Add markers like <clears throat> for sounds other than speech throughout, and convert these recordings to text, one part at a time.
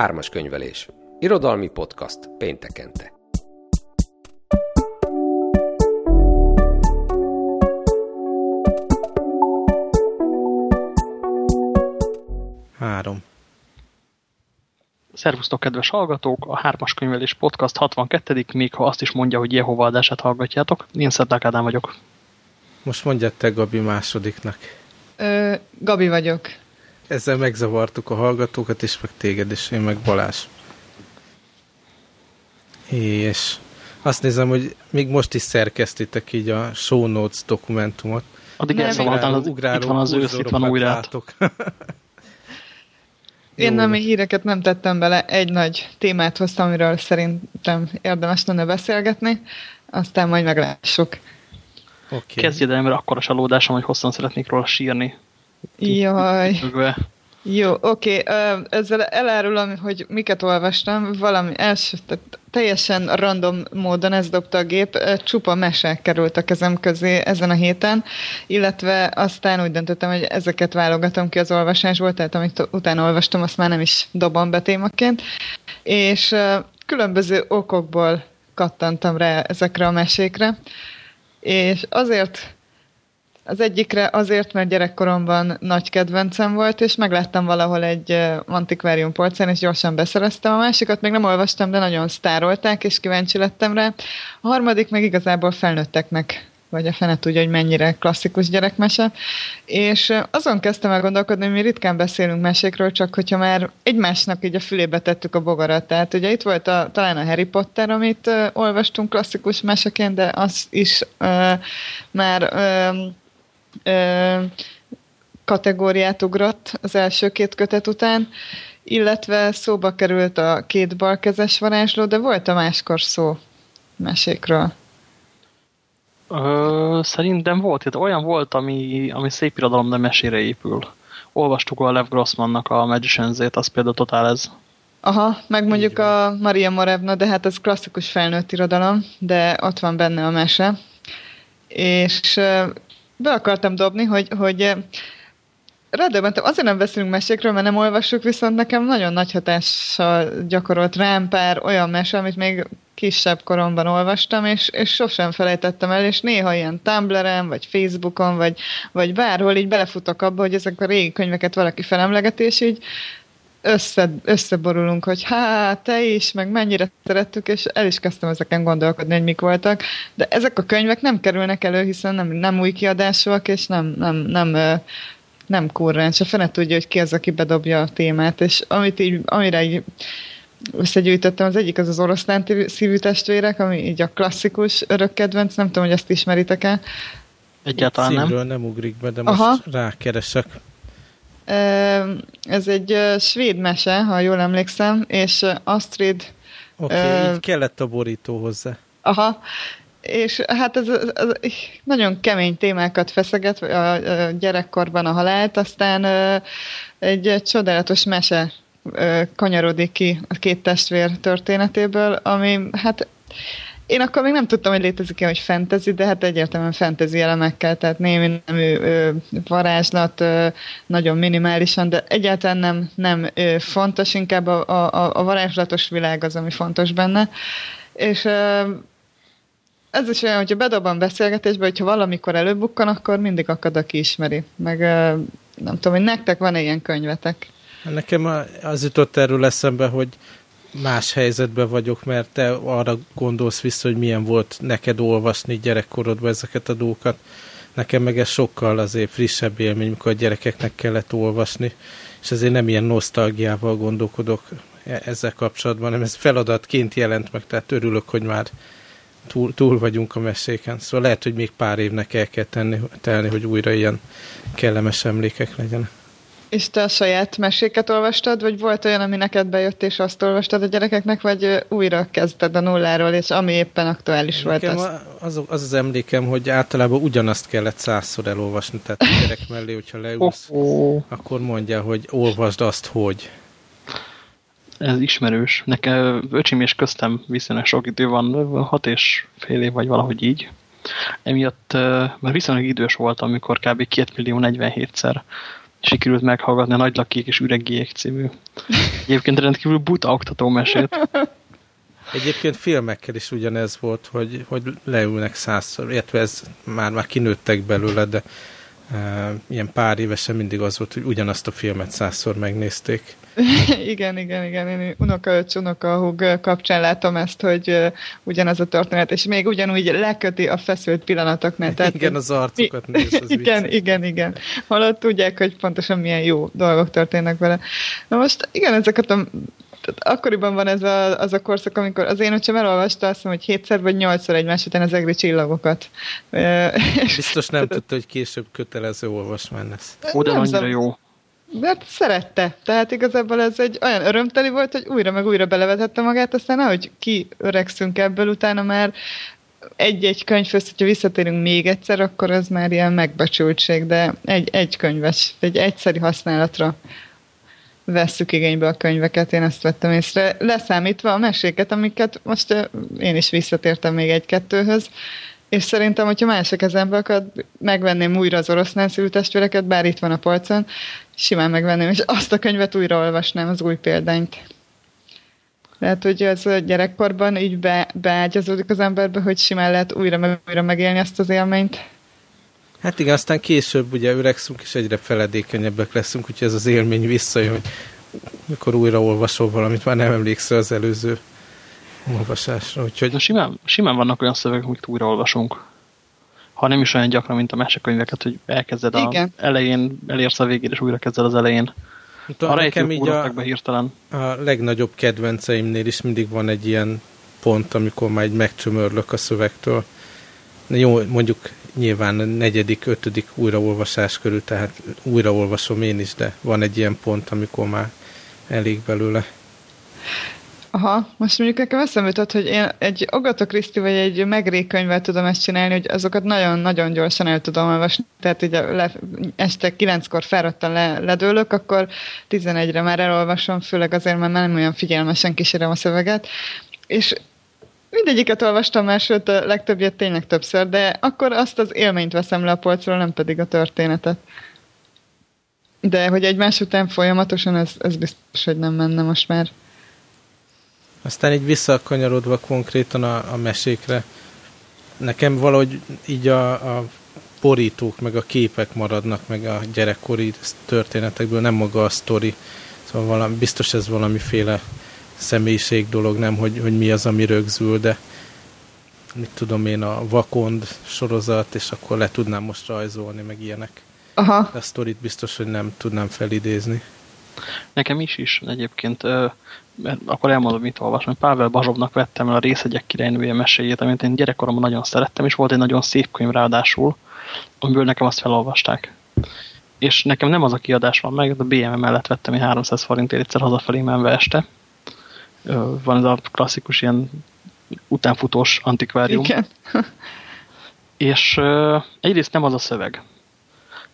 Ármas könyvelés. Irodalmi podcast péntekente. Három. Szervusztok, kedves hallgatók! A Hármas Könyvelés Podcast 62 még ha azt is mondja, hogy Jehova adását hallgatjátok. Én Szedlák Ádám vagyok. Most mondjad te Gabi másodiknak. Ö, Gabi vagyok. Ezzel megzavartuk a hallgatókat, és meg téged, és én meg Balázs. És azt nézem, hogy még most is szerkesztitek így a show notes dokumentumot. Addig elszavaltál, az, itt van az ősz, itt van újra. <laughs> Én nem híreket nem tettem bele, egy nagy témát hoztam, amiről szerintem érdemes lenne beszélgetni, aztán majd meglássuk. Okay. Kezdjed el, mert akkor a csalódásom, hogy hosszan szeretnék róla sírni. Jaj. Jó, oké. Okay. Ezzel elárulom, hogy miket olvastam. Valami első, tehát teljesen random módon ez dobta a gép. Csupa mese került a kezem közé ezen a héten, illetve aztán úgy döntöttem, hogy ezeket válogatom ki az olvasásból, tehát amit utána olvastam, azt már nem is dobom be témaként. És különböző okokból kattantam rá ezekre a mesékre. És azért az egyikre azért, mert gyerekkoromban nagy kedvencem volt, és megláttam valahol egy antikvárium polcán, és gyorsan beszereztem. A másikat még nem olvastam, de nagyon sztárolták, és kíváncsi lettem rá. A harmadik meg igazából felnőtteknek vagy a fene tudja, hogy mennyire klasszikus gyerekmese. És azon kezdtem el gondolkodni, hogy mi ritkán beszélünk mesékről, csak hogyha már egymásnak így a fülébe tettük a bogarat. Tehát ugye itt volt a, talán a Harry Potter, amit uh, olvastunk klasszikus meseként, de az is uh, már uh, kategóriát ugrott az első két kötet után, illetve szóba került a két balkezes varázsló, de volt a máskor szó mesékről. Ö, szerintem volt, itt olyan volt, ami, ami szép irodalom, de mesére épül. Olvastuk a Lev Grossmannak a Magicians-ét, az például totál ez. Aha, meg mondjuk a Maria Morevna, de hát ez klasszikus felnőtt irodalom, de ott van benne a mese. És be akartam dobni, hogy, hogy eh, Redöbbentem, azért nem beszélünk mesékről, mert nem olvassuk, viszont nekem nagyon nagy hatással gyakorolt rám pár olyan mese, amit még kisebb koromban olvastam, és, és sosem felejtettem el, és néha ilyen Tumblr-en, vagy Facebookon, vagy, vagy bárhol így belefutok abba, hogy ezek a régi könyveket valaki felemleget, és így össze, összeborulunk, hogy hát te is, meg mennyire szerettük, és el is kezdtem ezeken gondolkodni, hogy mik voltak. De ezek a könyvek nem kerülnek elő, hiszen nem, nem új kiadásúak, és nem, nem, nem, nem kurrens. A fene tudja, hogy ki az, aki bedobja a témát, és amit így, amire így összegyűjtöttem, az egyik az az oroszlán szívű testvérek, ami így a klasszikus örök kedvenc, nem tudom, hogy ezt ismeritek-e. Egyáltalán nem. Nem ugrik be, de most Aha. rákeresek. Ez egy svéd mese, ha jól emlékszem, és Astrid... Oké, okay, uh, így kellett a borító hozzá. Aha, és hát ez, ez nagyon kemény témákat feszeget a, a gyerekkorban a halált, aztán egy csodálatos mese kanyarodik ki a két testvér történetéből, ami hát én akkor még nem tudtam, hogy létezik-e, hogy fantasy, de hát egyértelműen fantasy elemekkel, tehát némi nemű varázslat, ö, nagyon minimálisan, de egyáltalán nem, nem ö, fontos, inkább a, a, a varázslatos világ az, ami fontos benne. És ö, ez is olyan, hogyha bedobom beszélgetésbe, hogyha valamikor előbukkan, akkor mindig akad, aki ismeri. Meg ö, nem tudom, hogy nektek van-e ilyen könyvetek? Nekem az jutott erről eszembe, hogy más helyzetben vagyok, mert te arra gondolsz vissza, hogy milyen volt neked olvasni gyerekkorodban ezeket a dolgokat. Nekem meg ez sokkal azért frissebb élmény, amikor a gyerekeknek kellett olvasni, és ezért nem ilyen nosztalgiával gondolkodok e- ezzel kapcsolatban, hanem ez feladatként jelent meg, tehát örülök, hogy már túl, túl vagyunk a meséken. Szóval lehet, hogy még pár évnek el kell tenni, telni, hogy újra ilyen kellemes emlékek legyenek. És te a saját meséket olvastad, vagy volt olyan, ami neked bejött, és azt olvastad a gyerekeknek, vagy újra kezdted a nulláról, és ami éppen aktuális Nekem volt az? Az, az az emlékem, hogy általában ugyanazt kellett százszor elolvasni, tehát a gyerek mellé, hogyha leülsz, <laughs> oh, oh. akkor mondja, hogy olvasd azt, hogy. Ez ismerős. Nekem öcsim és köztem viszonylag sok idő van, hat és fél év, vagy valahogy így. Emiatt, mert viszonylag idős voltam, amikor kb. 2 millió 47-szer sikerült meghallgatni a Nagy Lakik és Üregiek című. Egyébként rendkívül buta oktató mesét. Egyébként filmekkel is ugyanez volt, hogy, hogy leülnek százszor, illetve ez már, már kinőttek belőle, de e, ilyen pár évesen mindig az volt, hogy ugyanazt a filmet százszor megnézték. <laughs> igen, igen, igen. Én unokaöcs, unokahúg kapcsán látom ezt, hogy uh, ugyanaz a történet, és még ugyanúgy leköti a feszült pillanatoknál. Tehát, igen, az arcukat néz, az <laughs> Igen, vicces. igen, igen. Holott tudják, hogy pontosan milyen jó dolgok történnek vele. Na most igen, ezeket a tehát akkoriban van ez a, az a korszak, amikor az én öcsém elolvasta azt mondom, hogy hétszer vagy nyolcszor egymás után az egri csillagokat. <laughs> Biztos nem tudta, hogy később kötelező olvasmány lesz. De annyira jó. Mert szerette. Tehát igazából ez egy olyan örömteli volt, hogy újra meg újra belevetette magát, aztán ahogy kiöregszünk ebből, utána már egy-egy könyvhöz, hogyha visszatérünk még egyszer, akkor az már ilyen megbecsültség, de egy, egy könyves, egy egyszeri használatra vesszük igénybe a könyveket, én ezt vettem észre, leszámítva a meséket, amiket most én is visszatértem még egy-kettőhöz, és szerintem, hogyha mások kezembe akad, megvenném újra az orosz nászülő testvéreket, bár itt van a polcon, simán megvenném, és azt a könyvet újra olvasnám, az új példányt. Lehet, hogy ez a gyerekkorban így be, beágyazódik az emberbe, hogy simán lehet újra meg újra megélni ezt az élményt. Hát igen, aztán később ugye öregszünk, és egyre feledékenyebbek leszünk, úgyhogy ez az élmény visszajön, hogy mikor újra olvasol valamit, már nem emlékszel az előző olvasásra. Úgyhogy... Na, simán, simán vannak olyan szövegek, amiket újra olvasunk. Ha nem is olyan gyakran, mint a mesekönyveket, hogy elkezded Igen. a elején, elérsz a végén, és újra kezded az elején. a nekem így a, be hirtelen. a legnagyobb kedvenceimnél is mindig van egy ilyen pont, amikor már egy megcsömörlök a szövegtől. Jó, mondjuk nyilván a negyedik, ötödik újraolvasás körül, tehát újraolvasom én is, de van egy ilyen pont, amikor már elég belőle. Aha, most mondjuk nekem eszembe jutott, hogy én egy Agatha Christie vagy egy Megré könyvvel tudom ezt csinálni, hogy azokat nagyon-nagyon gyorsan el tudom olvasni. Tehát ugye le, este kilenckor fáradtan le, ledőlök, akkor 11-re már elolvasom, főleg azért, mert nem olyan figyelmesen kísérem a szöveget. És mindegyiket olvastam már, sőt a legtöbbjét tényleg többször, de akkor azt az élményt veszem le a polcról, nem pedig a történetet. De hogy egymás után folyamatosan, ez, ez biztos, hogy nem menne most már. Aztán így visszakanyarodva konkrétan a, a mesékre, nekem valahogy így a, a borítók, meg a képek maradnak, meg a gyerekkori történetekből, nem maga a sztori. Szóval valami, biztos ez valamiféle személyiség dolog, nem, hogy, hogy mi az, ami rögzül, de mit tudom én, a Vakond sorozat, és akkor le tudnám most rajzolni, meg ilyenek. Aha. De a sztorit biztos, hogy nem tudnám felidézni. Nekem is is egyébként, mert akkor elmondom, mit olvasom. Pável Bazsovnak vettem el a Részegyek királynője meséjét, amit én gyerekkoromban nagyon szerettem, és volt egy nagyon szép könyv ráadásul, amiből nekem azt felolvasták. És nekem nem az a kiadás van meg, a BM mellett vettem egy 300 forintért egyszer hazafelé menve este. Van ez a klasszikus ilyen utánfutós antikvárium. Igen. <laughs> és egyrészt nem az a szöveg,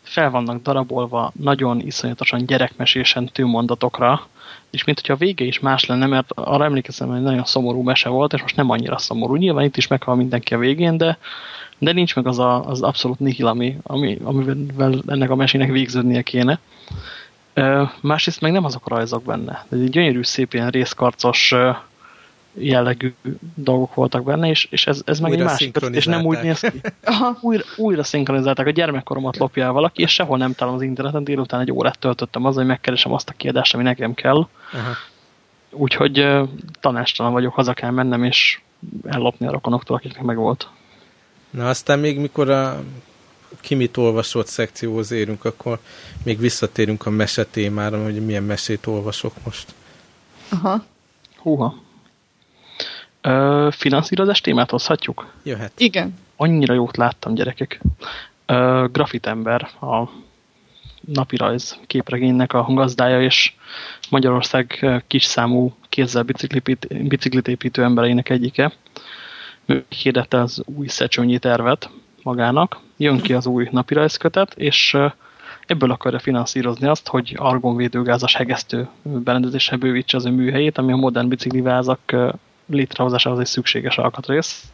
fel vannak darabolva nagyon iszonyatosan gyerekmesésen tűmondatokra, és mint hogyha a vége is más lenne, mert arra emlékezem, hogy nagyon szomorú mese volt, és most nem annyira szomorú. Nyilván itt is meghal mindenki a végén, de, de nincs meg az a, az abszolút nihil, ami, ami, amivel ennek a mesének végződnie kéne. Másrészt meg nem azok a rajzok benne. Ez egy gyönyörű, szép ilyen részkarcos jellegű dolgok voltak benne, és, és ez, ez meg újra egy másik, és nem úgy néz ki. Aha, újra, újra szinkronizálták. A gyermekkoromat lopja el valaki, és sehol nem találom az interneten, délután egy órát töltöttem azzal, hogy megkeresem azt a kiadást, ami nekem kell. Aha. Úgyhogy uh, tanástalan vagyok, haza kell mennem, és ellopni a rokonoktól, akiknek meg volt. Na aztán még mikor a ki mit olvasott szekcióhoz érünk, akkor még visszatérünk a mese témára, hogy milyen mesét olvasok most. Aha. Húha. Ö, finanszírozás témát hozhatjuk? Jöhet. Igen. Annyira jót láttam, gyerekek. Ö, Grafitember, a napirajz képregénynek a gazdája, és Magyarország kis számú kézzel biciklit, biciklit építő embereinek egyike. Ő hirdette az új szecsőnyi tervet magának, jön ki az új napirajzkötet, és ebből akarja finanszírozni azt, hogy argonvédőgázas hegesztő berendezésre bővítse az ő műhelyét, ami a modern biciklivázak létrehozásához egy szükséges alkatrész.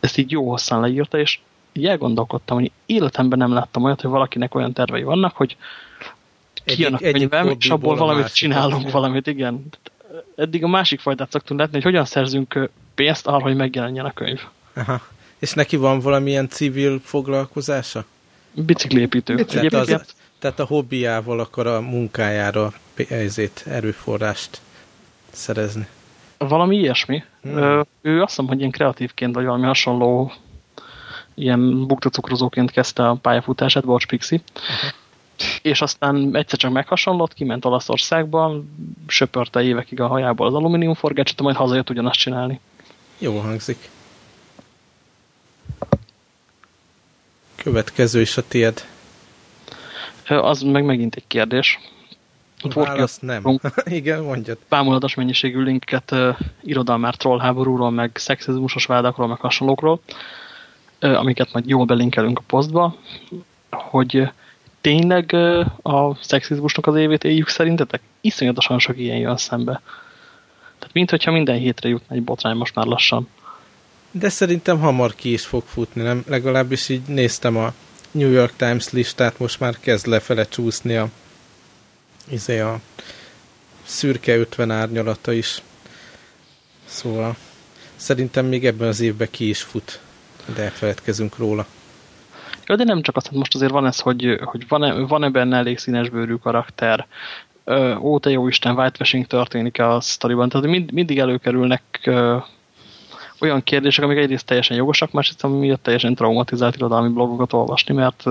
Ezt így jó hosszan leírta, és így elgondolkodtam, hogy életemben nem láttam olyat, hogy valakinek olyan tervei vannak, hogy kijön a könyvem, és abból valamit csinálunk, valamit, igen. Eddig a másik fajtát szoktunk látni, hogy hogyan szerzünk pénzt arra, hogy megjelenjen a könyv. Aha. És neki van valamilyen civil foglalkozása? Biciklépítő. Tehát, az, tehát a hobbiával akar a munkájára ezért erőforrást szerezni. Valami ilyesmi. Hmm. Ő azt mondom, hogy ilyen kreatívként, vagy valami hasonló ilyen buktacukrozóként kezdte a pályafutását, Pixie. -huh. És aztán egyszer csak meghasonlott, kiment Olaszországba, söpörte évekig a hajából az alumíniumforgácsot, majd hazajött ugyanazt csinálni. Jó hangzik. Következő is a tied. Az meg megint egy kérdés. Ott Válasz nem. <laughs> Igen, mondjad. Bámulatos mennyiségű linket uh, irodalmár trollháborúról, meg szexizmusos vádakról, meg hasonlókról, uh, amiket majd jól belinkelünk a posztba, hogy uh, tényleg uh, a szexizmusnak az évét éljük szerintetek? Iszonyatosan sok ilyen jön szembe. Tehát mint hogyha minden hétre jutna egy botrány most már lassan. De szerintem hamar ki is fog futni, nem? Legalábbis így néztem a New York Times listát, most már kezd lefele csúszni a, izé a szürke 50 árnyalata is. Szóval szerintem még ebben az évben ki is fut, de elfeledkezünk róla. Jó, de nem csak azt, most azért van ez, hogy, hogy van-e van -e benne elég színesbőrű karakter, ó, te jó Isten, whitewashing történik -e a sztoriban. Tehát mind, mindig előkerülnek olyan kérdések, amik egyrészt teljesen jogosak, másrészt ami miatt teljesen traumatizált irodalmi blogokat olvasni, mert,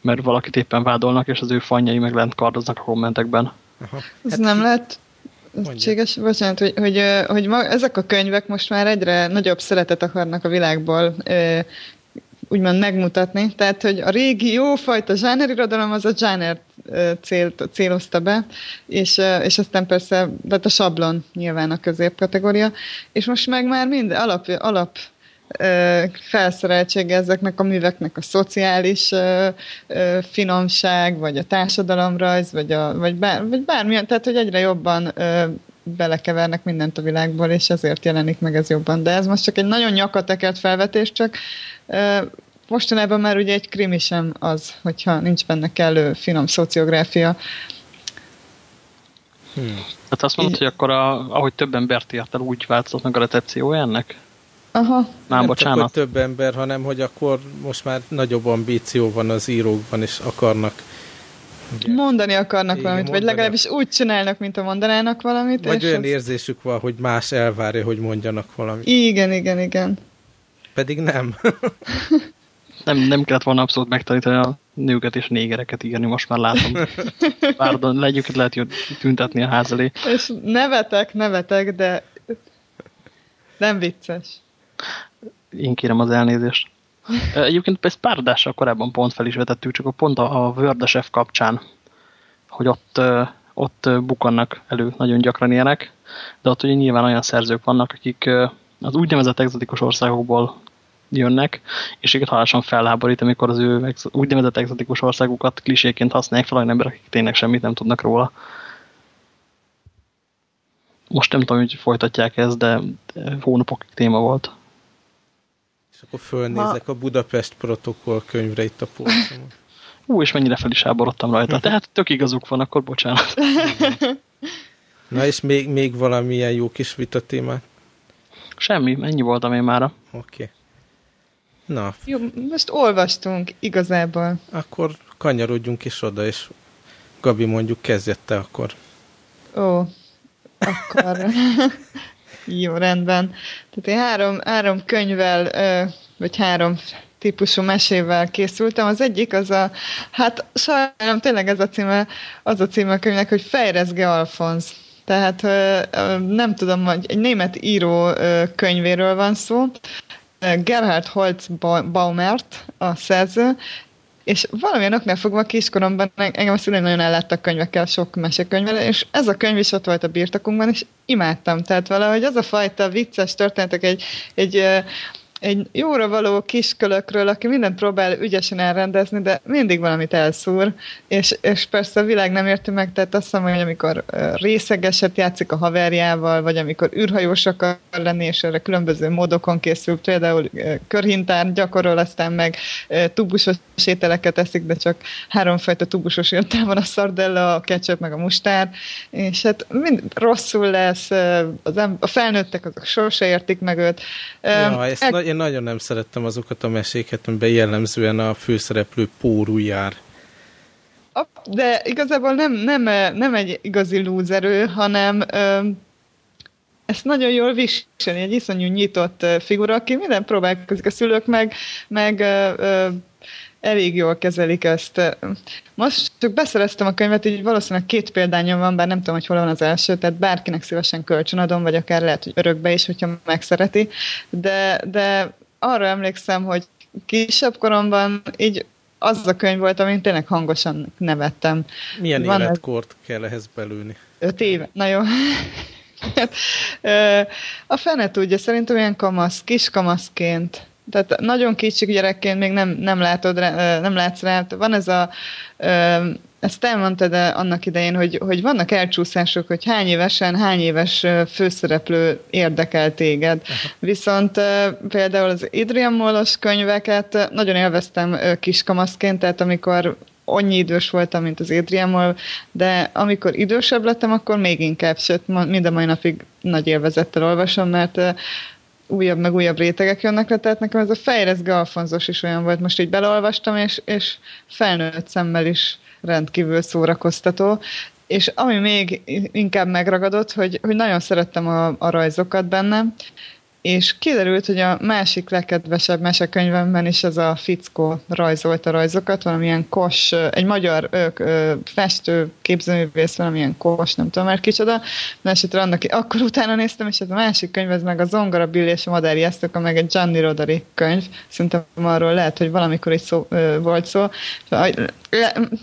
mert valakit éppen vádolnak, és az ő fanjai meg lent kardoznak a kommentekben. Aha. Ez hát, nem lehet Cséges, bocsánat, hogy, hogy, hogy ma, ezek a könyvek most már egyre nagyobb szeretet akarnak a világból úgymond megmutatni. Tehát, hogy a régi jófajta zsánerirodalom az a zsáner célt, célozta be, és, és aztán persze, tehát a sablon nyilván a középkategória, és most meg már minden alap, alap felszereltsége ezeknek a műveknek a szociális finomság, vagy a társadalomrajz, vagy, a, vagy, bár, vagy bármilyen, tehát hogy egyre jobban belekevernek mindent a világból, és ezért jelenik meg ez jobban. De ez most csak egy nagyon nyakatekert felvetés, csak mostanában már ugye egy krimi sem az, hogyha nincs benne kellő finom szociográfia. Hmm. Tehát azt mondod, hogy akkor a, ahogy több embert ért el, úgy változott meg a recepciója ennek? Aha. Nem bocsánat. csak, több ember, hanem hogy akkor most már nagyobb ambíció van az írókban, és akarnak Ugye? Mondani akarnak Igen, valamit, mondani. vagy legalábbis úgy csinálnak, mint a mondanának valamit. Vagy olyan az... érzésük van, hogy más elvárja, hogy mondjanak valamit. Igen, igen, igen. Pedig nem. <laughs> nem, nem kellett volna abszolút megtanítani a nőket és négereket írni, most már látom. <laughs> Pardon, legyüket lehet tüntetni a ház elé. És nevetek, nevetek, de nem vicces. Én kérem az elnézést. <laughs> Egyébként ezt pár adással korábban pont fel is vetettük, csak a pont a, a Word kapcsán, hogy ott, ott bukannak elő nagyon gyakran ilyenek, de ott ugye nyilván olyan szerzők vannak, akik az úgynevezett exotikus országokból jönnek, és őket halálosan felháborít, amikor az ő úgynevezett exotikus országokat kliséként használják fel olyan emberek, akik tényleg semmit nem tudnak róla. Most nem tudom, hogy folytatják ezt, de hónapokig téma volt. És akkor fölnézek ha. a Budapest protokoll könyvre itt a polcomon. Ú, és mennyire fel is háborodtam rajta. <laughs> Tehát tök igazuk van, akkor bocsánat. <laughs> Na és még, még valamilyen jó kis vita témát? Semmi, ennyi voltam én mára. Oké. Okay. Na. Jó, most olvastunk igazából. Akkor kanyarodjunk is oda, és Gabi mondjuk kezdjette akkor. Ó, akkor... <laughs> Jó, rendben. Tehát én három, három könyvvel, vagy három típusú mesével készültem. Az egyik az a, hát sajnálom tényleg ez a címe, az a címe a könyvnek, hogy Fejrezge Alfonz. Tehát nem tudom, hogy egy német író könyvéről van szó. Gerhard Holz Baumert a szerző, és valamilyen oknál fogva kiskoromban engem a szüleim nagyon elláttak könyvekkel, sok mesekönyvvel, és ez a könyv is ott volt a birtokunkban, és imádtam. Tehát valahogy az a fajta vicces történetek, egy, egy egy jóra való kiskölökről, aki mindent próbál ügyesen elrendezni, de mindig valamit elszúr, és, és persze a világ nem érti meg, tehát azt mondom, hogy amikor részegeset játszik a haverjával, vagy amikor űrhajós akar lenni, és erre különböző módokon készül, például körhintár gyakorol, aztán meg tubusos ételeket eszik, de csak háromfajta tubusos étel van, a szardella, a ketchup, meg a mustár, és hát mind rosszul lesz, az em- a felnőttek azok sose értik meg őt. Ja, ezt e- én nagyon nem szerettem azokat a meséket, amiben jellemzően a főszereplő pórú jár. De igazából nem, nem, nem egy igazi lúzerő, hanem ezt nagyon jól viseli, egy iszonyú nyitott figura, aki minden próbálkozik a szülők meg, meg elég jól kezelik ezt. Most csak beszereztem a könyvet, így valószínűleg két példányom van, bár nem tudom, hogy hol van az első, tehát bárkinek szívesen kölcsönadom, vagy akár lehet, hogy örökbe is, hogyha megszereti, de, de arra emlékszem, hogy kisebb koromban így az a könyv volt, amin tényleg hangosan nevettem. Milyen Van életkort ez... kell ehhez belülni? Öt éve. Na jó. <laughs> a fene tudja, szerintem ilyen kamasz, kis kamaszként. Tehát nagyon kicsi gyerekként még nem, nem, látod, nem látsz rá. Van ez a ezt elmondtad annak idején, hogy, hogy vannak elcsúszások, hogy hány évesen, hány éves főszereplő érdekel téged. Aha. Viszont például az Adrian Molos könyveket nagyon élveztem kiskamaszként, tehát amikor annyi idős voltam, mint az Adrian de amikor idősebb lettem, akkor még inkább, sőt, mind a mai napig nagy élvezettel olvasom, mert újabb meg újabb rétegek jönnek le, tehát nekem ez a fejrezge Alfonzos is olyan volt, most így belolvastam, és, és felnőtt szemmel is rendkívül szórakoztató. És ami még inkább megragadott, hogy, hogy nagyon szerettem a, a rajzokat benne, és kiderült, hogy a másik legkedvesebb mesekönyvemben is ez a fickó rajzolta rajzokat, valamilyen kos, egy magyar ö, festő, képzőművész, valamilyen kos, nem tudom már kicsoda, de esetre annak, akkor utána néztem, és ez a másik könyv, ez meg a Zongora Billy és a Madárjesztők, meg egy Gianni Rodari könyv, szerintem arról lehet, hogy valamikor is szó, volt szó.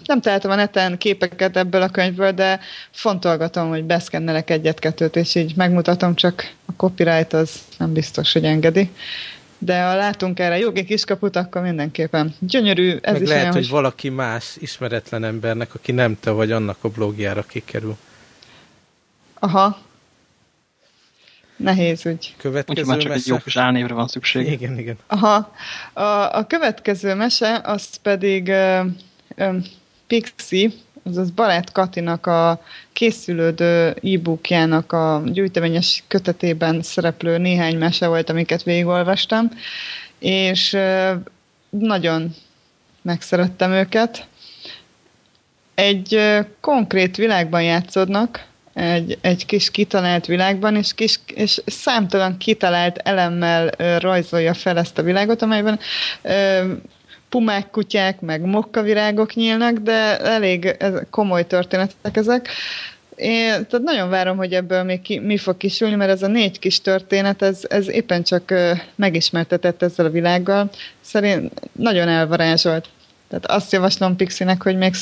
Nem találtam a neten képeket ebből a könyvből, de fontolgatom, hogy beszkennelek egyet-kettőt, és így megmutatom, csak a copyright az nem biztos, hogy engedi. De ha látunk erre jogi kiskaput, akkor mindenképpen gyönyörű. Ez Meg is lehet, olyan, hogy valaki más ismeretlen embernek, aki nem te vagy, annak a blogjára kikerül. Aha. Nehéz úgy. Következő Úgyhogy már csak mese... egy jó kis álnévre van szükség. Igen, igen. Aha. A, a következő mese, az pedig uh, um, Pixie, azaz Barát Katinak a készülődő e-bookjának a gyűjteményes kötetében szereplő néhány mese volt, amiket végigolvastam, és nagyon megszerettem őket. Egy konkrét világban játszódnak, egy, egy kis kitalált világban, és, kis, és számtalan kitalált elemmel rajzolja fel ezt a világot, amelyben pumák, kutyák, meg mokkavirágok nyílnak, de elég komoly történetek ezek. Én tehát nagyon várom, hogy ebből még ki, mi fog kisülni, mert ez a négy kis történet, ez, ez éppen csak megismertetett ezzel a világgal. Szerint nagyon elvarázsolt. Tehát azt javaslom Pixinek, hogy még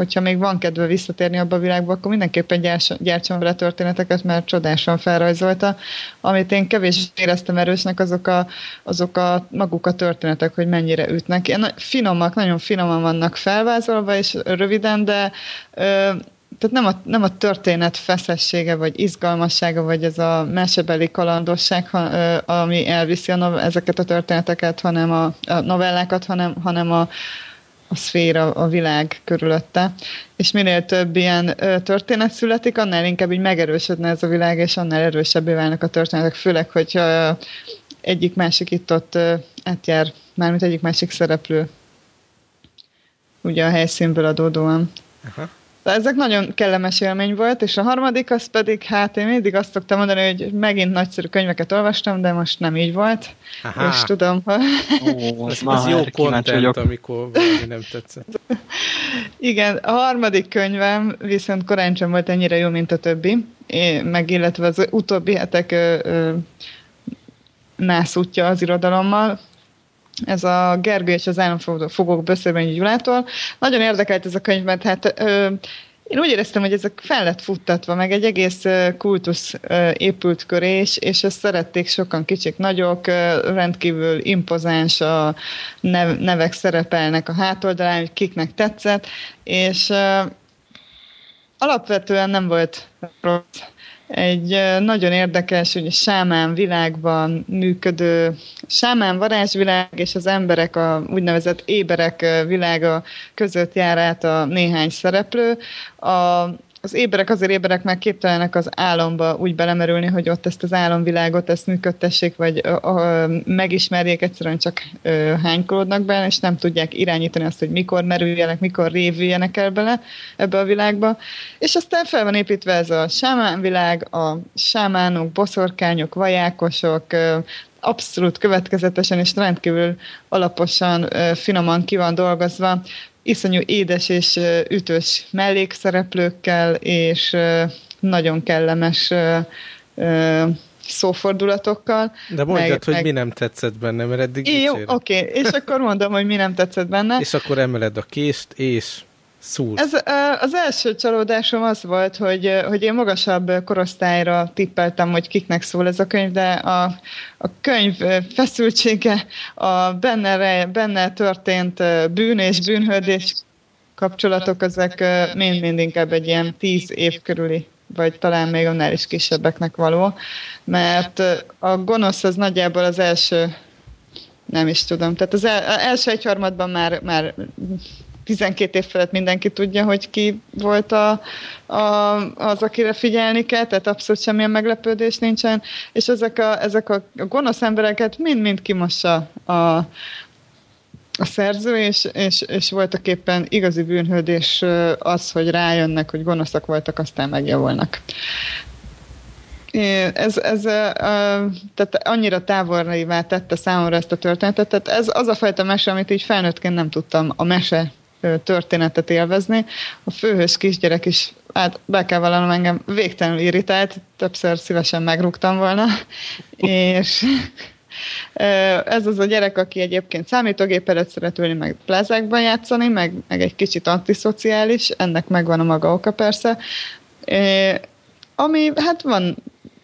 hogyha még van kedve visszatérni abba a világba, akkor mindenképpen gyártson vele történeteket, mert csodásan felrajzolta. Amit én kevés éreztem erősnek, azok a, azok a maguk a történetek, hogy mennyire ütnek. Ilyen finomak, nagyon finoman vannak felvázolva, és röviden, de ö, tehát nem a, nem a történet feszessége, vagy izgalmassága, vagy ez a mesebeli kalandosság, ha, ami elviszi a ezeket a történeteket, hanem a, a novellákat, hanem, hanem a, a szféra, a világ körülötte. És minél több ilyen ö, történet születik, annál inkább így megerősödne ez a világ, és annál erősebbé válnak a történetek, főleg, hogy ö, egyik másik itt ott ö, átjár, mármint egyik másik szereplő ugye a helyszínből adódóan. Aha. De ezek nagyon kellemes élmény volt, és a harmadik az pedig, hát én mindig azt szoktam mondani, hogy megint nagyszerű könyveket olvastam, de most nem így volt. Aha. És tudom, hogy... Ó, <laughs> ez, az jó content, amikor valami nem tetszett. Igen, a harmadik könyvem viszont korán sem volt ennyire jó, mint a többi, én, meg illetve az utóbbi hetek ö, ö, nászútja az irodalommal, ez a Gergő és az államfogók beszélben Gyulától. Nagyon érdekelt ez a könyv, mert hát ö, én úgy éreztem, hogy ezek fel lett futtatva, meg egy egész kultusz épült köré, és ezt szerették sokan kicsik, nagyok, rendkívül impozáns a nevek szerepelnek a hátoldalán, hogy kiknek tetszett, és alapvetően nem volt rossz egy nagyon érdekes, hogy sámán világban működő sámán varázsvilág és az emberek, a úgynevezett éberek világa között jár át a néhány szereplő. A az éberek azért éberek, mert képtelenek az álomba úgy belemerülni, hogy ott ezt az álomvilágot, ezt működtessék, vagy ö, ö, megismerjék, egyszerűen csak ö, hánykolódnak bele, és nem tudják irányítani azt, hogy mikor merüljenek, mikor révüljenek el bele ebbe a világba. És aztán fel van építve ez a sámánvilág, a sámánok, boszorkányok, vajákosok, ö, abszolút következetesen és rendkívül alaposan, finoman ki van dolgozva iszonyú édes és ütős mellékszereplőkkel, és nagyon kellemes szófordulatokkal. De mondjad, meg, hogy meg... mi nem tetszett benne, mert eddig Jó, oké, okay. és akkor mondom, hogy mi nem tetszett benne. És akkor emeled a kést, és szúr. Ez, az első csalódásom az volt, hogy, hogy én magasabb korosztályra tippeltem, hogy kiknek szól ez a könyv, de a, a könyv feszültsége, a benne, benne történt bűn és bűnhődés kapcsolatok, ezek mind-mind inkább egy ilyen tíz év körüli vagy talán még annál is kisebbeknek való, mert a gonosz az nagyjából az első nem is tudom. Tehát az el, első egyharmadban már, már 12 év felett mindenki tudja, hogy ki volt a, a, az, akire figyelni kell, tehát abszolút semmilyen meglepődés nincsen, és ezek a, ezek a gonosz embereket mind-mind kimossa a, a szerző, és, és, és voltak éppen igazi bűnhődés az, hogy rájönnek, hogy gonoszak voltak, aztán megjavulnak. Ez, ez tehát annyira távolra tette számomra ezt a történetet, tehát ez az a fajta mese, amit így felnőttként nem tudtam a mese történetet élvezni. A főhős kisgyerek is, hát be kell vallanom engem végtelenül irritált, többször szívesen megrúgtam volna, <laughs> és ez az a gyerek, aki egyébként számítógép előtt szeret ülni, meg plázákban játszani, meg, meg egy kicsit antiszociális, ennek megvan a maga oka persze. Ami, hát van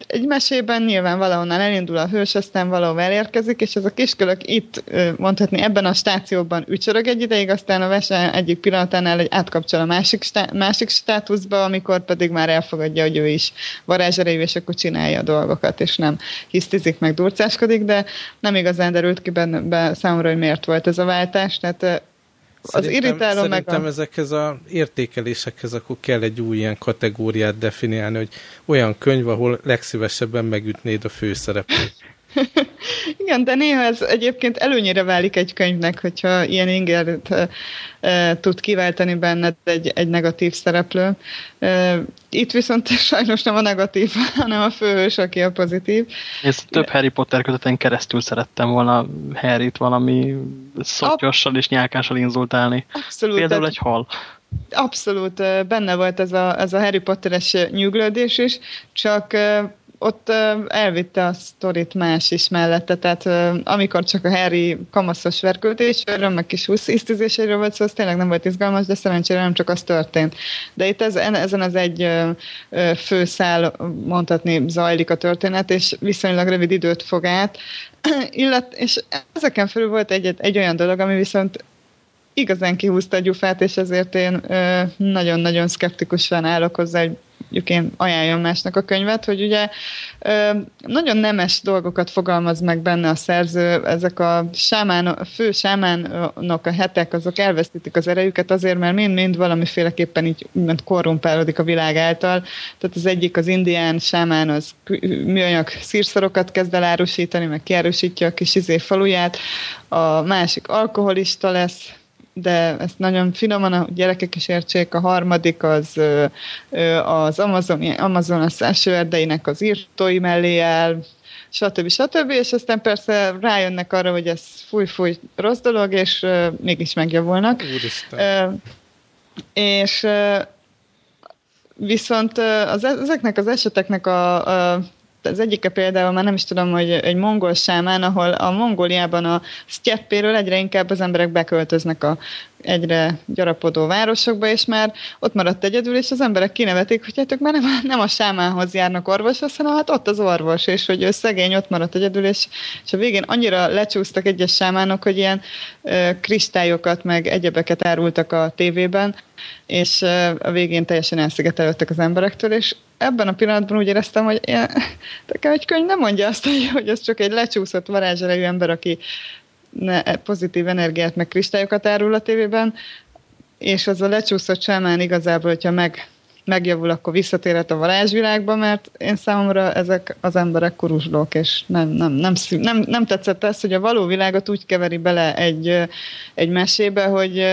egy mesében nyilván valahonnan elindul a hős, aztán valahol elérkezik, és ez a kiskölök itt mondhatni ebben a stációban ücsörög egy ideig, aztán a vese egyik pillanatánál egy átkapcsol a másik, stá- másik státuszba, amikor pedig már elfogadja, hogy ő is varázserejű, és akkor csinálja a dolgokat, és nem hisztizik meg durcáskodik, de nem igazán derült ki benne, be számomra, hogy miért volt ez a váltás, tehát Szerintem, az irritáló meg a... ezekhez a értékelésekhez akkor kell egy új ilyen kategóriát definiálni, hogy olyan könyv, ahol legszívesebben megütnéd a főszereplőt. <laughs> Igen, de néha ez egyébként előnyire válik egy könyvnek, hogyha ilyen ingert e, e, tud kiváltani benned egy, egy negatív szereplő. E, itt viszont <laughs> sajnos nem a negatív, hanem a főhős, aki a pozitív. Ez több Harry Potter köteten keresztül szerettem volna Harryt valami szottyossal és nyálkással inzultálni. Abszolút. Például egy hal. Abszolút benne volt ez a, ez a Harry Potteres nyűglődés is, csak ott elvitte a sztorit más is mellette, tehát amikor csak a Harry kamaszos verköltésről, meg kis húszisztizéséről volt szó, az tényleg nem volt izgalmas, de szerencsére nem csak az történt. De itt ez, ezen az egy főszál mondhatni zajlik a történet, és viszonylag rövid időt fog át, <clears throat> illet, és ezeken felül volt egy, egy olyan dolog, ami viszont igazán kihúzta a gyufát, és ezért én nagyon-nagyon szkeptikusan állok hozzá, hogy mondjuk én ajánlom másnak a könyvet, hogy ugye nagyon nemes dolgokat fogalmaz meg benne a szerző, ezek a, sámán, a fő sámánok a hetek, azok elvesztítik az erejüket azért, mert mind-mind valamiféleképpen így úgymond korrumpálódik a világ által. Tehát az egyik az indián sámán, az műanyag szírszarokat kezd el árusítani, meg kiárusítja a kis izé faluját, a másik alkoholista lesz, de ezt nagyon finoman a gyerekek is értsék. A harmadik az az Amazon, Amazon a első erdeinek az írtói mellé áll, stb. stb. És aztán persze rájönnek arra, hogy ez fúj-fúj rossz dolog, és uh, mégis megjavulnak. Uh, és uh, viszont uh, az, e-, ezeknek az eseteknek a, a az egyike például már nem is tudom, hogy egy mongol sámán, ahol a Mongóliában a sztyeppéről egyre inkább az emberek beköltöznek a egyre gyarapodó városokba, és már ott maradt egyedül, és az emberek kinevetik, hogy hát ők már nem, nem a sámánhoz járnak orvoshoz, hanem hát ott az orvos, és hogy ő szegény ott maradt egyedül, és, és a végén annyira lecsúsztak egyes sámánok, hogy ilyen ö, kristályokat, meg egyebeket árultak a tévében, és ö, a végén teljesen elszigetelődtek az emberektől, és ebben a pillanatban úgy éreztem, hogy ilyen, egy könyv nem mondja azt, hogy, hogy ez csak egy lecsúszott varázserejű ember, aki pozitív energiát, meg kristályokat árul a tévében, és az a lecsúszott sámán igazából, hogyha meg, megjavul, akkor visszatérhet a varázsvilágba, mert én számomra ezek az emberek kurusdók, és nem, nem, nem, nem, nem tetszett ez, hogy a való világot úgy keveri bele egy, egy mesébe, hogy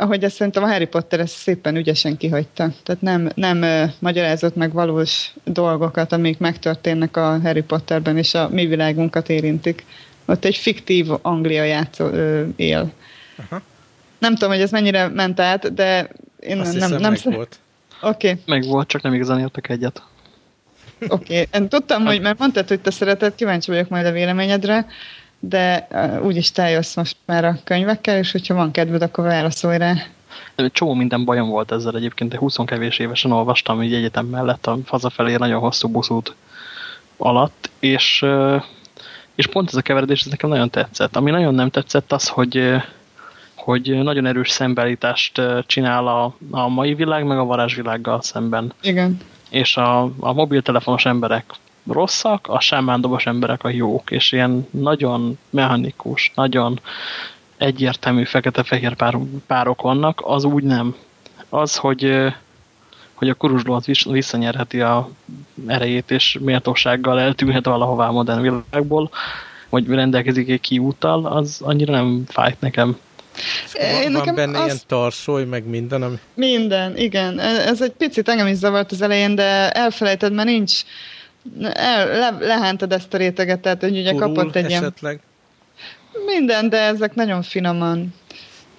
ahogy ezt szerintem a Harry Potter ezt szépen ügyesen kihagyta. Tehát nem, nem magyarázott meg valós dolgokat, amik megtörténnek a Harry Potterben, és a mi világunkat érintik. Ott egy fiktív Anglia játszó ö, él. Aha. Nem tudom, hogy ez mennyire ment át, de én Azt nem... nem nem meg volt. Oké. Okay. Meg volt, csak nem igazán értek egyet. Oké, okay. én tudtam, hogy mert mondtad, hogy te szereted, kíváncsi vagyok majd a véleményedre, de uh, úgyis te jössz most már a könyvekkel, és hogyha van kedved, akkor válaszolj rá. Egy csomó minden bajom volt ezzel egyébként, de 20 kevés évesen olvastam így egyetem mellett a hazafelé nagyon hosszú buszút alatt, és uh, és pont ez a keveredés ez nekem nagyon tetszett. Ami nagyon nem tetszett az, hogy, hogy nagyon erős szembeállítást csinál a, a mai világ, meg a varázsvilággal szemben. Igen. És a, a mobiltelefonos emberek rosszak, a sámándobos emberek a jók, és ilyen nagyon mechanikus, nagyon egyértelmű fekete-fehér pár, párok vannak, az úgy nem. Az, hogy hogy a kuruzsló visszanyerheti a erejét, és méltósággal eltűnhet valahová a modern világból, vagy rendelkezik egy kiúttal, az annyira nem fájt nekem. Van, van benne az... ilyen tarsoly, meg minden? Ami... Minden, igen. Ez egy picit engem is zavart az elején, de elfelejted, mert nincs el, le, lehántad ezt a réteget, tehát hogy ugye Turul kapott egy esetleg? ilyen... Minden, de ezek nagyon finoman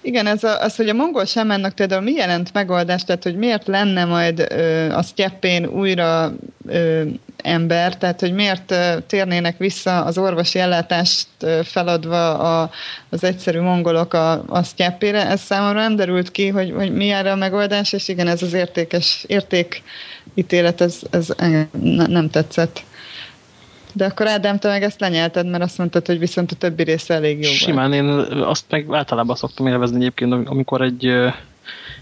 igen, ez a, az, hogy a mongol semmennek például mi jelent megoldást, tehát hogy miért lenne majd ö, a sztyeppén újra ö, ember, tehát hogy miért ö, térnének vissza az orvosi ellátást ö, feladva a, az egyszerű mongolok a, a sztyeppére, ez számomra nem derült ki, hogy, hogy mi erre a megoldás, és igen, ez az értékes értékítélet, ez, ez nem tetszett. De akkor Ádám, te meg ezt lenyelted, mert azt mondtad, hogy viszont a többi része elég jó Simán, volt. én azt meg általában szoktam élvezni egyébként, amikor egy,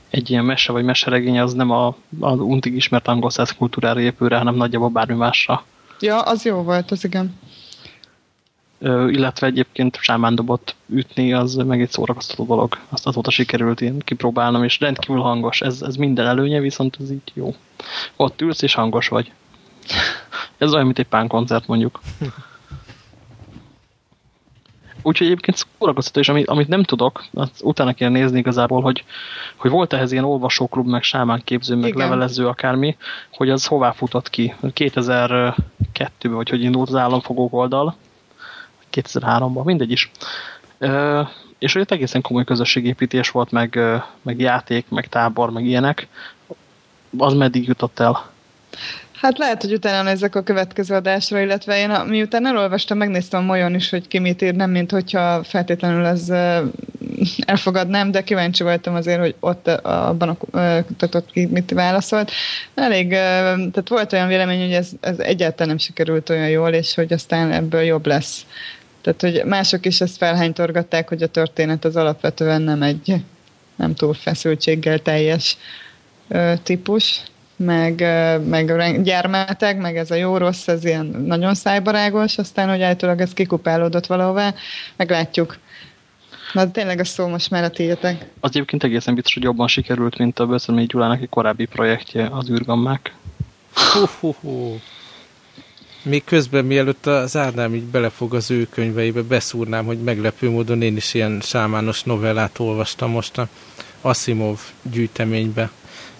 egy ilyen mese vagy meseregény az nem a, az untig ismert angol száz kultúrára épül rá, hanem nagyjából bármi másra. Ja, az jó volt, az igen. Ö, illetve egyébként sámándobot ütni, az meg egy szórakoztató dolog. Azt azóta sikerült én kipróbálnom, és rendkívül hangos. Ez, ez minden előnye, viszont ez így jó. Ott ülsz, és hangos vagy. Ez olyan, mint egy pánkoncert mondjuk. Úgyhogy egyébként szórakoztató, és amit, amit nem tudok, az utána kell nézni igazából, hogy, hogy volt ehhez ilyen olvasóklub, meg sámánképző, meg Igen. levelező akármi, hogy az hová futott ki. 2002-ben, vagy hogy indult az államfogók oldal, 2003-ban, mindegy is. E, és hogy egészen komoly közösségépítés volt, meg, meg játék, meg tábor, meg ilyenek. Az meddig jutott el? Hát lehet, hogy utána nézek a következő adásra, illetve én miután elolvastam, megnéztem a Mojon is, hogy ki mit ír, nem mint hogyha feltétlenül ez elfogadnám, de kíváncsi voltam azért, hogy ott abban a kutatott ki mit válaszolt. Elég, tehát volt olyan vélemény, hogy ez, ez egyáltalán nem sikerült olyan jól, és hogy aztán ebből jobb lesz. Tehát, hogy mások is ezt felhánytorgatták, hogy a történet az alapvetően nem egy nem túl feszültséggel teljes típus meg, meg gyermetek, meg ez a jó-rossz, ez ilyen nagyon szájbarágos, aztán, hogy általában ez kikupálódott valahová, meglátjuk. Na, tényleg a szó most már a tiétek. Az egyébként egészen biztos, hogy jobban sikerült, mint a Böszömény Gyulának egy korábbi projektje, az űrgammák. Még közben, mielőtt az Ádám így belefog az ő könyveibe, beszúrnám, hogy meglepő módon én is ilyen sámános novellát olvastam most a Asimov gyűjteménybe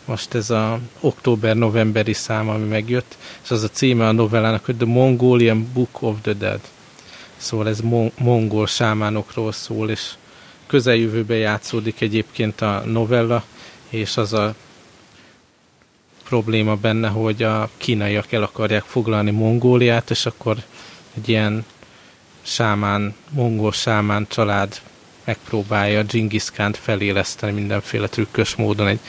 most ez a október-novemberi szám, ami megjött, és az a címe a novellának, hogy The Mongolian Book of the Dead. Szóval ez mo- mongol sámánokról szól, és közeljövőben játszódik egyébként a novella, és az a probléma benne, hogy a kínaiak el akarják foglalni Mongóliát, és akkor egy ilyen sámán, mongol sámán család megpróbálja Genghis Khan feléleszteni mindenféle trükkös módon egy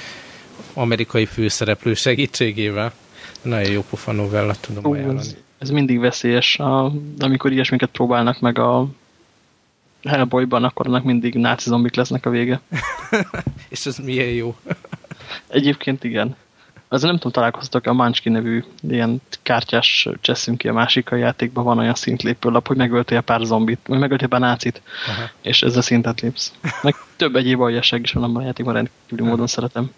amerikai főszereplő segítségével. Nagyon jó pofa novella, tudom Ó, ajánlani. Ez, ez mindig veszélyes, a, amikor ilyesmiket próbálnak meg a Hellboyban, akkor annak mindig náci zombik lesznek a vége. <laughs> És ez milyen jó. Egyébként igen. Az nem tudom, találkoztatok a Munchkin nevű ilyen kártyás cseszünk ki a másik a játékban van olyan szintlépőlap, hogy megöltél pár zombit, vagy megöltél pár nácit, Aha. és ezzel szintet lépsz. Meg több egyéb aljasság is van abban a játékban, rendkívüli módon szeretem.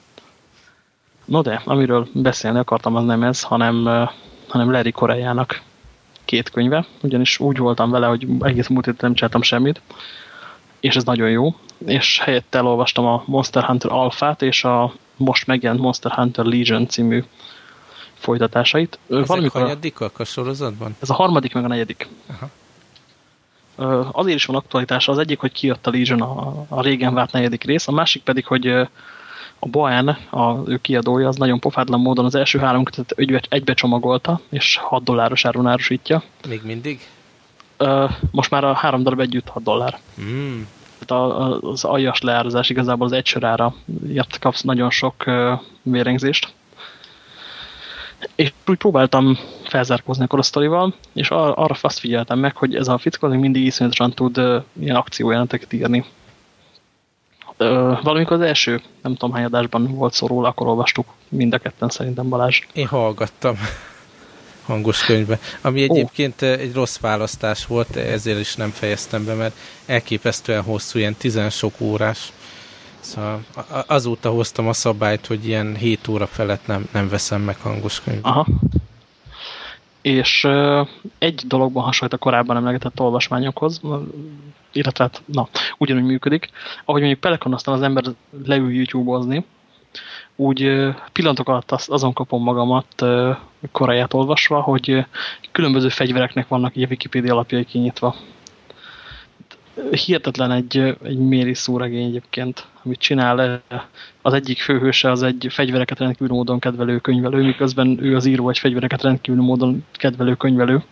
No de, amiről beszélni akartam, az nem ez, hanem, hanem Larry Koreának két könyve, ugyanis úgy voltam vele, hogy egész múlt héten nem csináltam semmit, és ez nagyon jó, és helyett elolvastam a Monster Hunter Alpha-t és a most megjelent Monster Hunter Legion című folytatásait. Ezek Valamikor hanyadikak a sorozatban? Ez a harmadik, meg a negyedik. Aha. Azért is van aktualitása. Az egyik, hogy kijött a Legion a, a régen várt negyedik rész, a másik pedig, hogy a Boen, a ő kiadója, az nagyon pofátlan módon az első három kötetet egybe, egybe csomagolta, és 6 dolláros áron árusítja. Még mindig? Most már a három darab együtt 6 dollár. Mm tehát az aljas leárazás igazából az egy sorára jött, kapsz nagyon sok vérengzést. És úgy próbáltam felzárkózni a sztorival, és ar arra azt figyeltem meg, hogy ez a fickó mindig iszonyatosan tud ilyen akciójelenteket írni. Valamikor az első, nem tudom hány adásban volt szó róla, akkor olvastuk mind a ketten szerintem Balázs. Én hallgattam <laughs> hangos könyvbe. Ami egyébként oh. egy rossz választás volt, ezért is nem fejeztem be, mert elképesztően hosszú, ilyen tizen sok órás. Szóval azóta hoztam a szabályt, hogy ilyen 7 óra felett nem, nem veszem meg hangos könyvbe. Aha. És egy dologban hasonlít a korábban emlegetett olvasmányokhoz, illetve hát, na, ugyanúgy működik. Ahogy mondjuk Pelikan aztán az ember leül YouTube-ozni, úgy pillantok alatt azon kapom magamat koráját olvasva, hogy különböző fegyvereknek vannak a Wikipedia alapjai kinyitva. Hihetetlen egy, egy méri szóregény egyébként, amit csinál. Az egyik főhőse az egy fegyvereket rendkívül módon kedvelő könyvelő, miközben ő az író egy fegyvereket rendkívül módon kedvelő könyvelő.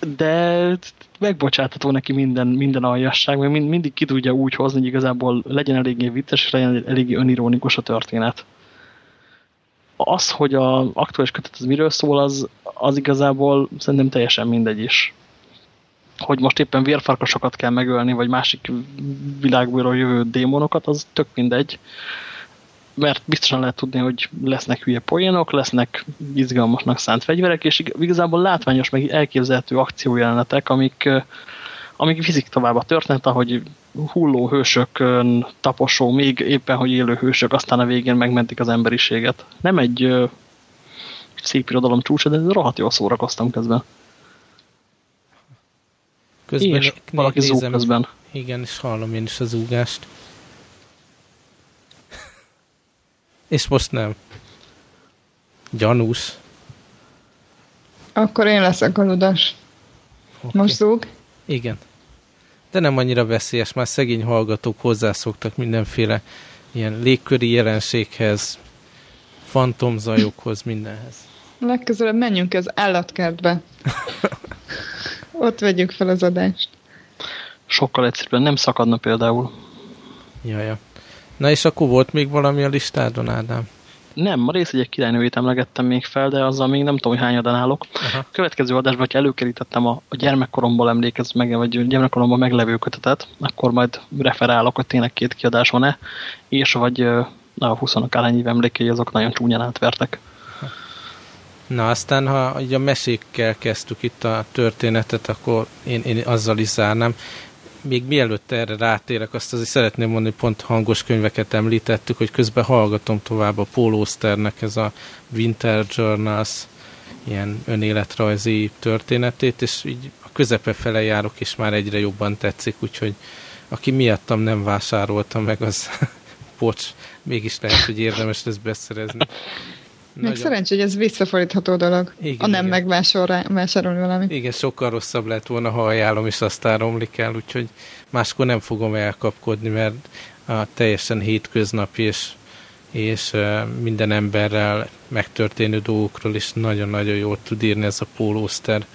De megbocsátható neki minden, minden aljasság, mert mind, mindig ki tudja úgy hozni, hogy igazából legyen eléggé vicces, és legyen eléggé önironikus a történet. Az, hogy a aktuális kötet az miről szól, az, az igazából szerintem teljesen mindegy is. Hogy most éppen vérfarkasokat kell megölni, vagy másik világból jövő démonokat, az tök mindegy mert biztosan lehet tudni, hogy lesznek hülye poénok, lesznek izgalmasnak szánt fegyverek, és igazából látványos, meg elképzelhető akciójelenetek, amik, amik viszik tovább a történet, ahogy hulló hősökön taposó, még éppen, hogy élő hősök, aztán a végén megmentik az emberiséget. Nem egy szép irodalom csúcsa, de rohadt jól szórakoztam közben. Közben és valaki nézem, közben. Igen, és hallom én is az úgást. És most nem. Gyanús. Akkor én leszek a ludas. Okay. Most zúg? Igen. De nem annyira veszélyes, már szegény hallgatók hozzászoktak mindenféle ilyen légköri jelenséghez, fantomzajokhoz, mindenhez. Legközelebb menjünk az állatkertbe. <laughs> Ott vegyük fel az adást. Sokkal egyszerűen nem szakadna például. Jaja. Na és akkor volt még valami a listádon, Ádám? Nem, a egy királynőjét emlegettem még fel, de azzal még nem tudom, hogy hányadan állok. Aha. A következő adásban, hogy előkerítettem a, a gyermekkoromból emlékez meg, vagy gyermekkoromban meglevő kötetet, akkor majd referálok, hogy tényleg két kiadás van-e, és vagy a 20 akárhány év emlékei azok nagyon csúnyán átvertek. Na aztán, ha a mesékkel kezdtük itt a történetet, akkor én, én azzal is zárnám még mielőtt erre rátérek, azt azért szeretném mondani, pont hangos könyveket említettük, hogy közben hallgatom tovább a Paul Osternek ez a Winter Journals ilyen önéletrajzi történetét, és így a közepe fele járok, és már egyre jobban tetszik, úgyhogy aki miattam nem vásárolta meg, az <laughs> bocs, mégis lehet, hogy érdemes lesz beszerezni. Még szerencsé, hogy ez visszafordítható dolog. Igen, a nem igen. megvásárolni valamit. Igen, sokkal rosszabb lett volna, ha ajánlom, és aztán romlik el, úgyhogy máskor nem fogom elkapkodni, mert a teljesen hétköznapi és és minden emberrel megtörténő dolgokról is nagyon-nagyon jól tud írni ez a pólószter.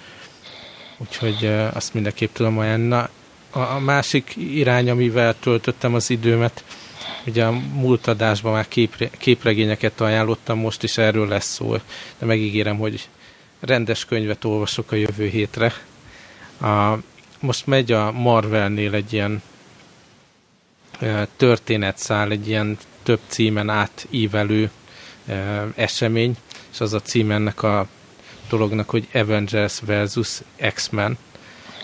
Úgyhogy azt mindenképp tudom ajánlani. A másik irány, amivel töltöttem az időmet, ugye a múlt adásban már képre, képregényeket ajánlottam, most is erről lesz szó, de megígérem, hogy rendes könyvet olvasok a jövő hétre. A, most megy a Marvelnél egy ilyen történetszál, egy ilyen több címen átívelő esemény, és az a cím ennek a dolognak, hogy Avengers versus X-Men.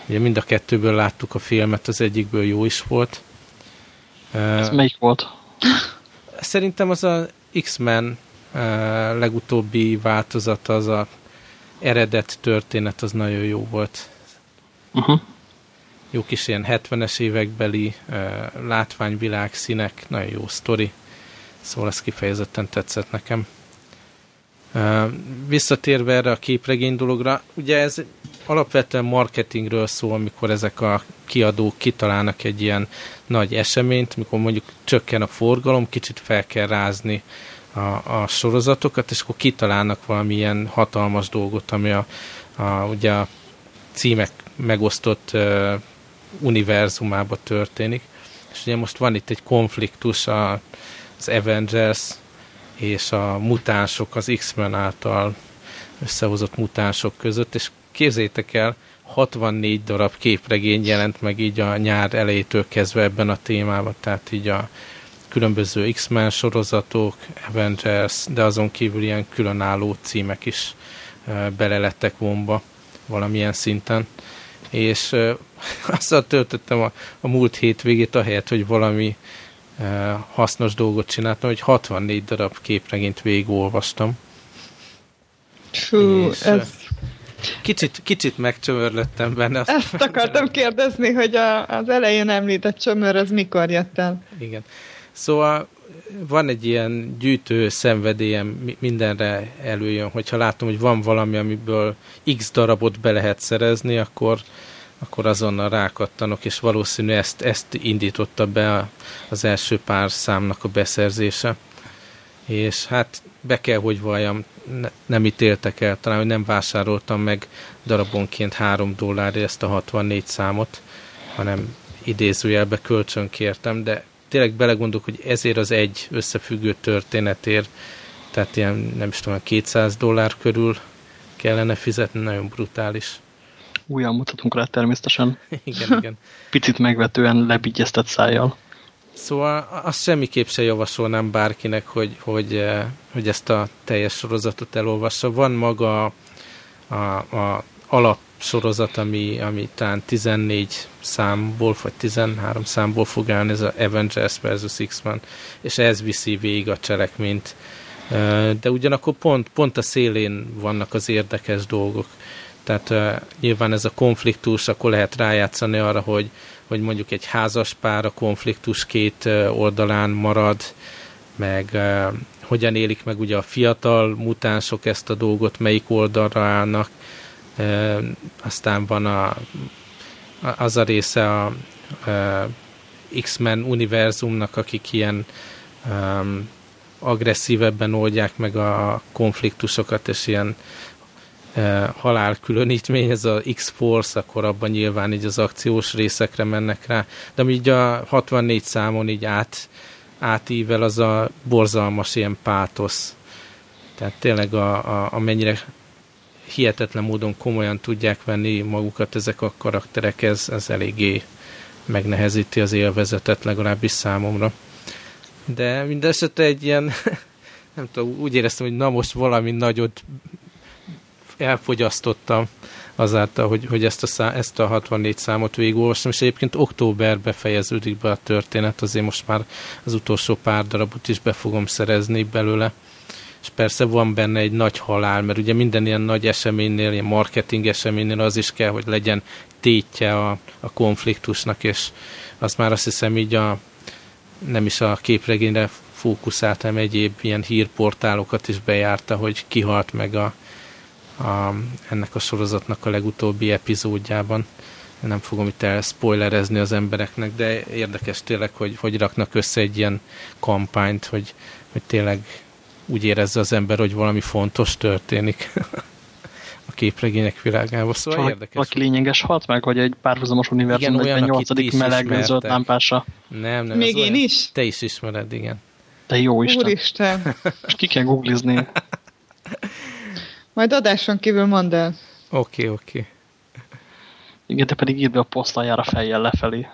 Ugye mind a kettőből láttuk a filmet, az egyikből jó is volt. Ez melyik volt? Szerintem az a X-Men legutóbbi változata, az a eredet történet, az nagyon jó volt. Uh -huh. Jó kis ilyen 70-es évekbeli látványvilág, színek, nagyon jó sztori. Szóval ez kifejezetten tetszett nekem. Visszatérve erre a képregény dologra, ugye ez alapvetően marketingről szól, amikor ezek a kiadók kitalálnak egy ilyen nagy eseményt, mikor mondjuk csökken a forgalom, kicsit fel kell rázni a, a sorozatokat, és akkor kitalálnak valamilyen hatalmas dolgot, ami a, a, ugye a címek megosztott uh, univerzumába történik. És ugye most van itt egy konfliktus a, az Avengers és a mutánsok, az X-Men által összehozott mutánsok között, és képzétek el, 64 darab képregény jelent meg így a nyár elejétől kezdve ebben a témában, tehát így a különböző X-Men sorozatok, Avengers, de azon kívül ilyen különálló címek is bele lettek vonva valamilyen szinten. És <laughs> azzal töltöttem a, a múlt hétvégét, ahelyett, hogy valami hasznos dolgot csináltam, hogy 64 darab képregényt végigolvastam. És, ez Kicsit, kicsit megcsömörlöttem benne. Azt Ezt akartam kérdezni, hogy a, az elején említett csömör, az mikor jött el? Igen. Szóval van egy ilyen gyűjtő szenvedélyem, mindenre előjön, hogyha látom, hogy van valami, amiből x darabot be lehet szerezni, akkor, akkor azonnal rákattanok, és valószínű ezt, ezt indította be az első pár számnak a beszerzése. És hát be kell, hogy valljam, ne, nem ítéltek el, talán, hogy nem vásároltam meg darabonként 3 dollárért ezt a 64 számot, hanem idézőjelbe kölcsön kértem, de tényleg belegondolok, hogy ezért az egy összefüggő történetért, tehát ilyen, nem is tudom, 200 dollár körül kellene fizetni, nagyon brutális. Újra mutatunk rá természetesen. <laughs> igen, igen. Picit megvetően lebigyeztett szájjal. Szóval azt semmiképp se javasolnám bárkinek, hogy, hogy, eh, hogy ezt a teljes sorozatot elolvassa. Van maga a, a, a alapsorozat, ami, ami talán 14 számból, vagy 13 számból fog állni, ez a Avengers vs. X-Men, és ez viszi végig a cselekményt. Eh, de ugyanakkor pont, pont a szélén vannak az érdekes dolgok. Tehát uh, nyilván ez a konfliktus, akkor lehet rájátszani arra, hogy, hogy mondjuk egy házas pár a konfliktus két oldalán marad, meg uh, hogyan élik meg ugye a fiatal mutánsok ezt a dolgot, melyik oldalra állnak. Uh, aztán van a, az a része a uh, X-Men univerzumnak, akik ilyen um, agresszívebben oldják meg a konfliktusokat, és ilyen halálkülönítmény, ez a X-Force, akkor abban nyilván így az akciós részekre mennek rá, de így a 64 számon így át, átível az a borzalmas ilyen pátosz. Tehát tényleg a, a, amennyire hihetetlen módon komolyan tudják venni magukat ezek a karakterek, ez, ez eléggé megnehezíti az élvezetet, legalábbis számomra. De mindesetre egy ilyen, <laughs> nem tudom, úgy éreztem, hogy na most valami nagyot elfogyasztottam azáltal, hogy, hogy ezt, a szá, ezt a 64 számot végigolvastam, és egyébként októberbe fejeződik be a történet, azért most már az utolsó pár darabot is be fogom szerezni belőle. És persze van benne egy nagy halál, mert ugye minden ilyen nagy eseménynél, ilyen marketing eseménynél az is kell, hogy legyen tétje a, a konfliktusnak, és az már azt hiszem így a nem is a képregényre fókuszáltam, egyéb ilyen hírportálokat is bejárta, hogy kihalt meg a, a, ennek a sorozatnak a legutóbbi epizódjában. nem fogom itt el spoilerezni az embereknek, de érdekes tényleg, hogy hogy raknak össze egy ilyen kampányt, hogy, hogy tényleg úgy érezze az ember, hogy valami fontos történik <laughs> a képregények világában. Szóval Csak érdekes. Valaki lényeges halt meg, hogy egy párhuzamos univerzum igen, olyan, 8. meleg zöld lámpása. Nem, nem. Még én olyan, is? Te is ismered, igen. Te jó Isten. Úristen. És ki kell googlizni. <laughs> Majd adáson kívül mondd el. Oké, okay, oké. Okay. Igen, te pedig írd be a posztaljára fejjel lefelé.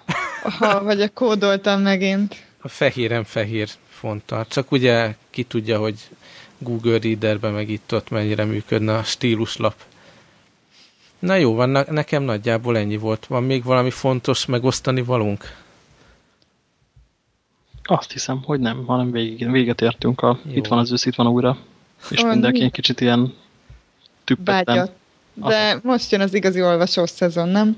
Ha, vagy a kódoltam megint. A fehéren fehér fonttal. Csak ugye ki tudja, hogy Google Readerben meg itt ott mennyire működne a stíluslap. Na jó, van, nekem nagyjából ennyi volt. Van még valami fontos megosztani valunk? Azt hiszem, hogy nem, hanem végig, véget értünk. A, itt van az ősz, itt van újra. És mindenki egy kicsit ilyen tüppetten. De Aha. most jön az igazi olvasós szezon, nem?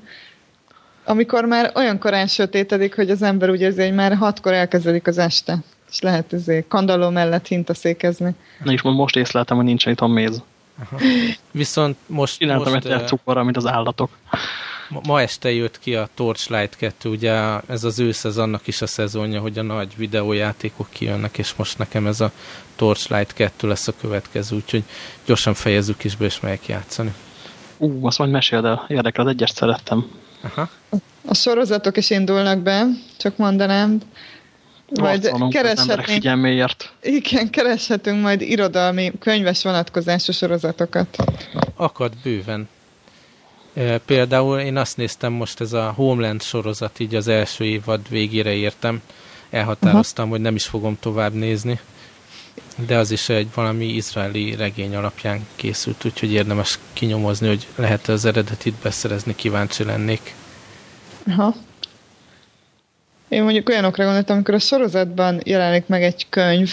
Amikor már olyan korán sötétedik, hogy az ember úgy érzi, hogy már hatkor elkezdődik az este. És lehet ezért kandalló mellett hintaszékezni. Na és most észleltem, hogy nincsen itt a méz. Aha. Viszont most... Csináltam most, egy cukorra, mint az állatok. Ma, ma este jött ki a Torchlight 2, ugye ez az ősz, ez annak is a szezonja, hogy a nagy videójátékok kijönnek, és most nekem ez a Torchlight 2 lesz a következő, úgyhogy gyorsan fejezzük is be, és megyek játszani. Ú, azt majd meséld el, érdekel, az egyest szerettem. Aha. A sorozatok is indulnak be, csak mondanám. Majd kereshetünk. Igen, kereshetünk majd irodalmi, könyves vonatkozású sorozatokat. Akad bőven. Például én azt néztem most, ez a Homeland sorozat, így az első évad végére értem. Elhatároztam, Aha. hogy nem is fogom tovább nézni. De az is egy valami izraeli regény alapján készült, úgyhogy érdemes kinyomozni, hogy lehet az eredetit beszerezni, kíváncsi lennék. Aha. Én mondjuk olyanokra gondoltam, amikor a sorozatban jelenik meg egy könyv,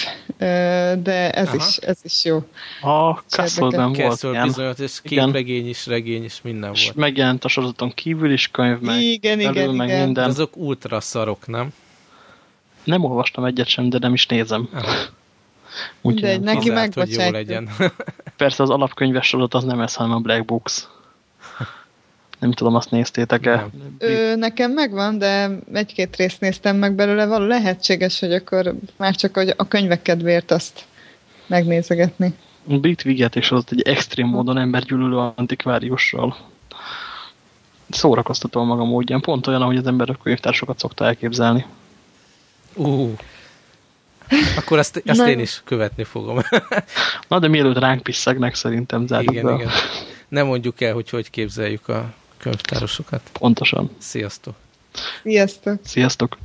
de ez, is, ez is jó. A Castle-ben volt Castle bizony, és képregény is, regény is, minden és volt. megjelent a sorozaton kívül is könyv, meg igen, igen, meg igen. minden. Azok ultra szarok, nem? Nem olvastam egyet sem, de nem is nézem. Úgyhogy neki megbocsátjuk. <laughs> <laughs> Persze az alapkönyves sorozat az nem ez, hanem a Black Books. Nem tudom, azt néztétek-e? Nekem megvan, de egy-két részt néztem meg belőle. Való lehetséges, hogy akkor már csak a könyvek kedvéért azt megnézegetni. Brit Viget és az egy extrém módon embergyűlölő antikváriussal. Szórakoztató maga módján. Pont olyan, ahogy az ember a könyvtársokat szokta elképzelni. Uh. Akkor azt, azt én is követni fogom. Na, de mielőtt ránk piszegnek, szerintem zárjuk igen, be. igen. Nem mondjuk el, hogy hogy képzeljük a könyvtárosokat. Pontosan. Sziasztok! Sziasztok! Sziasztok!